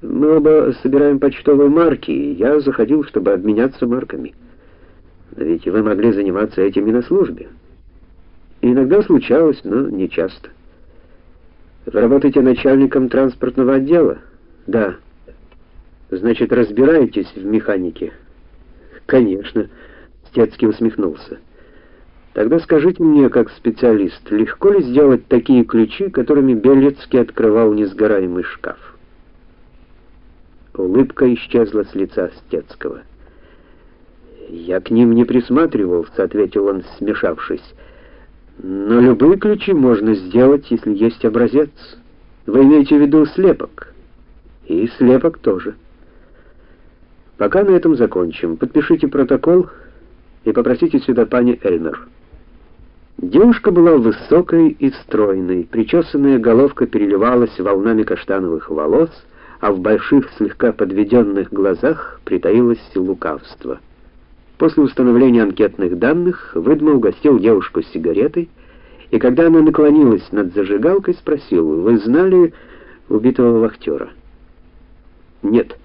Мы оба собираем почтовые марки, и я заходил, чтобы обменяться марками. Но ведь вы могли заниматься этим и на службе. Иногда случалось, но не часто. Вы работаете начальником транспортного отдела? Да. Значит, разбираетесь в механике? Конечно, Стецкий усмехнулся. Тогда скажите мне, как специалист, легко ли сделать такие ключи, которыми Белецкий открывал несгораемый шкаф? Улыбка исчезла с лица Стецкого. «Я к ним не присматривался», — ответил он, смешавшись. «Но любые ключи можно сделать, если есть образец. Вы имеете в виду слепок?» «И слепок тоже». «Пока на этом закончим. Подпишите протокол и попросите сюда пани Эльмер». Девушка была высокой и стройной, причесанная головка переливалась волнами каштановых волос, а в больших слегка подведенных глазах притаилось лукавство. После установления анкетных данных Выдма угостил девушку сигаретой, и когда она наклонилась над зажигалкой, спросил: "Вы знали убитого вахтера?» "Нет.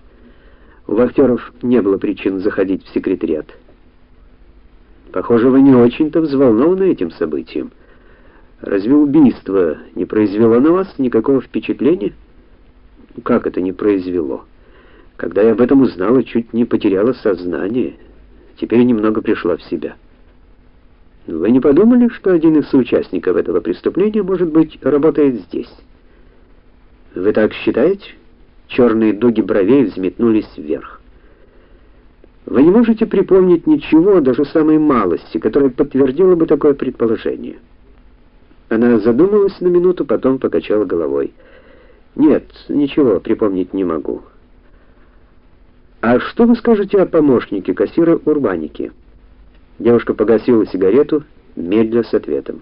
У вахтеров не было причин заходить в секретариат. Похоже, вы не очень-то взволнованы этим событием. Разве убийство не произвело на вас никакого впечатления?" Как это не произвело? Когда я об этом узнала, чуть не потеряла сознание. Теперь немного пришла в себя. Вы не подумали, что один из соучастников этого преступления, может быть, работает здесь? Вы так считаете? Черные дуги бровей взметнулись вверх. Вы не можете припомнить ничего, даже самой малости, которая подтвердила бы такое предположение. Она задумалась на минуту, потом покачала головой. Нет, ничего припомнить не могу. А что вы скажете о помощнике кассира Урбанике? Девушка погасила сигарету, медля с ответом.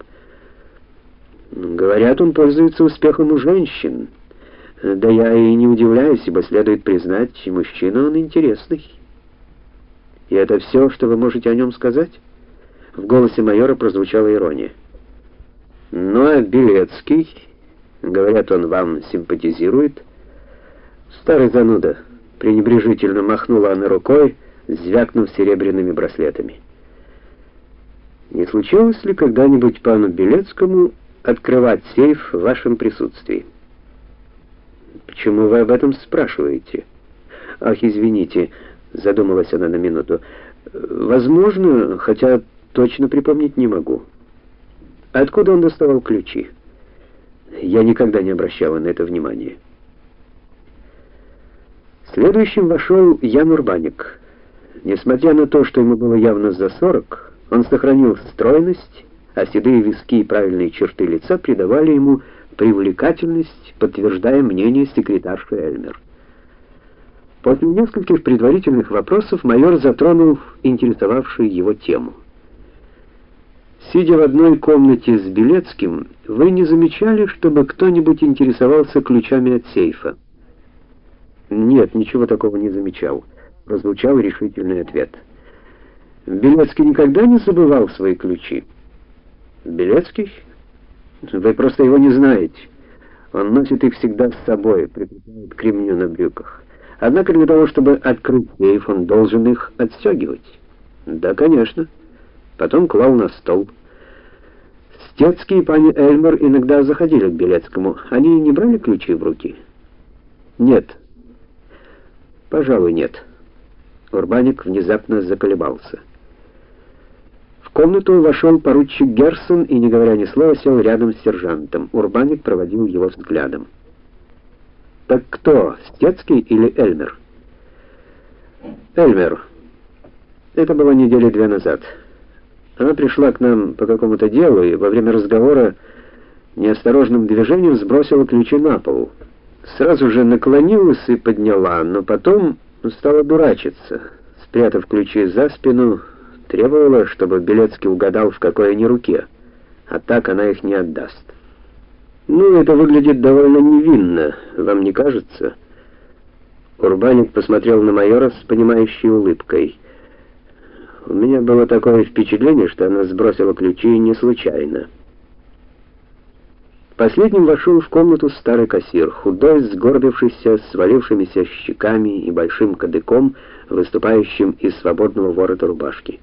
Говорят, он пользуется успехом у женщин. Да я и не удивляюсь, ибо следует признать, мужчина он интересный. И это все, что вы можете о нем сказать? В голосе майора прозвучала ирония. Ну, а Белецкий Говорят, он вам симпатизирует. Старый зануда пренебрежительно махнула она рукой, звякнув серебряными браслетами. Не случалось ли когда-нибудь пану Белецкому открывать сейф в вашем присутствии? Почему вы об этом спрашиваете? Ах, извините, задумалась она на минуту. Возможно, хотя точно припомнить не могу. Откуда он доставал ключи? Я никогда не обращала на это внимания. Следующим вошел Ян Урбаник. Несмотря на то, что ему было явно за сорок, он сохранил стройность, а седые виски и правильные черты лица придавали ему привлекательность, подтверждая мнение секретарши Эльмер. После нескольких предварительных вопросов майор затронул интересовавшую его тему. Сидя в одной комнате с Белецким, вы не замечали, чтобы кто-нибудь интересовался ключами от сейфа? Нет, ничего такого не замечал, прозвучал решительный ответ. Белецкий никогда не забывал свои ключи. Белецкий? Вы просто его не знаете. Он носит их всегда с собой, прикрепляет к ремню на брюках. Однако для того, чтобы открыть сейф, он должен их отстегивать. Да, конечно. Потом клал на стол. Стецкий и пани Эльмер иногда заходили к Белецкому. Они не брали ключи в руки? Нет. Пожалуй, нет. Урбаник внезапно заколебался. В комнату вошел поручик Герсон и, не говоря ни слова, сел рядом с сержантом. Урбаник проводил его взглядом. Так кто, Стецкий или Эльмер? Эльмер. Это было недели две назад. Она пришла к нам по какому-то делу и во время разговора неосторожным движением сбросила ключи на пол. Сразу же наклонилась и подняла, но потом стала дурачиться. Спрятав ключи за спину, требовала, чтобы Белецкий угадал, в какой они руке, а так она их не отдаст. Ну, это выглядит довольно невинно, вам не кажется? Урбаник посмотрел на майора с понимающей улыбкой. У меня было такое впечатление, что она сбросила ключи не случайно. Последним вошел в комнату старый кассир, худой, сгорбившийся, свалившимися щеками и большим кадыком, выступающим из свободного ворота рубашки.